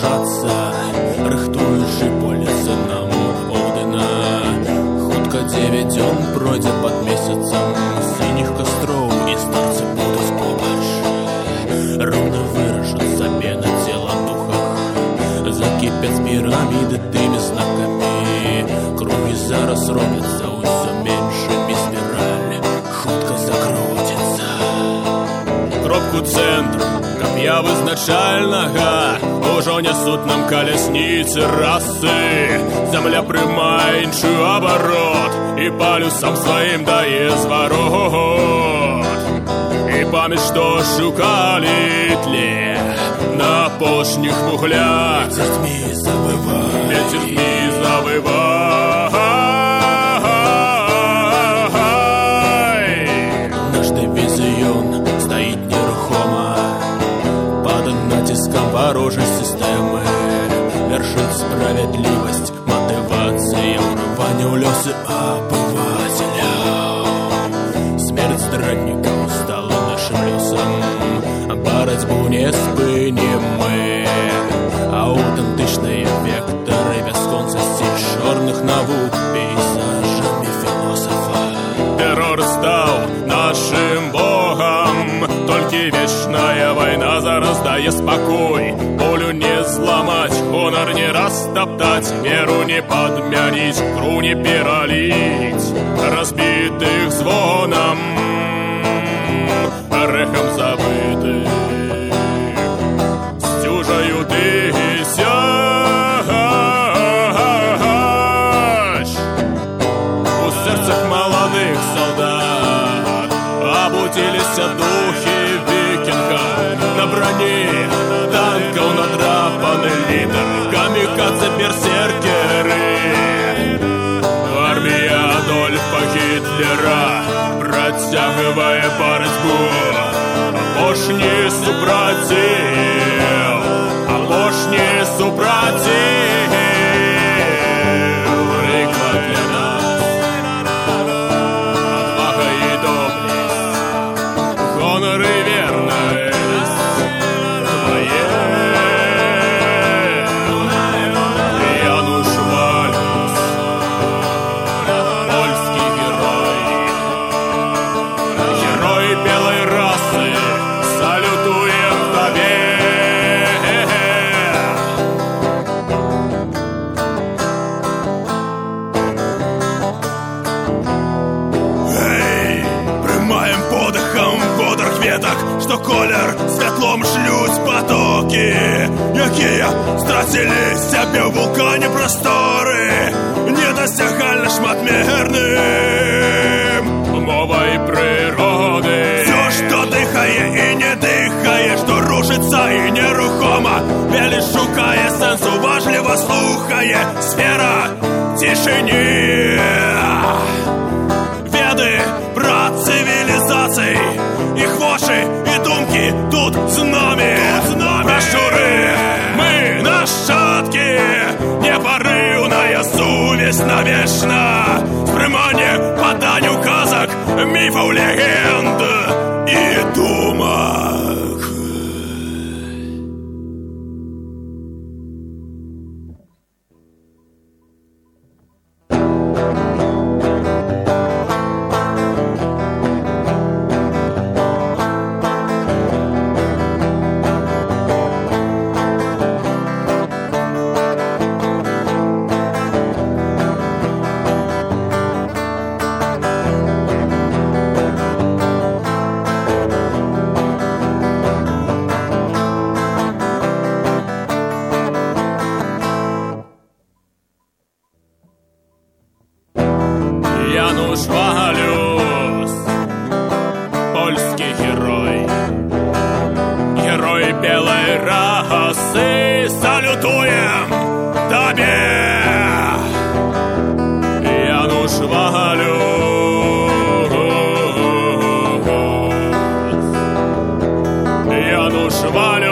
наближацца рыхтуючы поле сынам Одына хутка дзевяць дзён пройдзе под месяцам сініх кастроў і старцы будуць побач роўна вырашаць сабе на цела духах закіпяць піраміды тымі знакамі кругі зараз робяцца ўсё меншымі спіраль хутка закруціцца кропку цэнтру каб я вызначальнага ужо нясуць нам калясніцы расы зямля прымае іншы абарот і палюсам сваім дае зварот і памяць што шукалі тле на апошніх вуглях дзярьмі забывай дзярьмі забывай варожай сістэмы вяршыць справядлівасць матывацыя ўрывання ў лёсы абывацеля смерць здраднікаў стала нашым лёсам барацьбу не спынім мы аўтэнтычныя вектары бясконцасці чорных навук пейзажамі філосафа тэрор стаў нашым богам толькі вечная вайна зараз дае спакой полю не зламаць гонар не растаптаць веру не падмяніць кру не пераліць разбітых звонам рэхам забыты сцюжаю тысяч у сэрцах маладых солдат абудзіліся духі вікінга на брані берсеркеры армія адольфа гітлера працягвае барацьбу апошні супраціў апошні супраціў кветак, што колер святлом шлюць потокі, якія страцілі сябе ў вулкане прасторы, недасягальна шматмерным. мовай прыроды Все, што дыхае і не дыхае, што рушыцца і нерухома, вялі шукае сэнс, уважліва слухае сфера цішыні. Януш Вагалюс польскі герой. Герой белой расы. Салютуем табе Януш Вагалюс Януш Вагалюс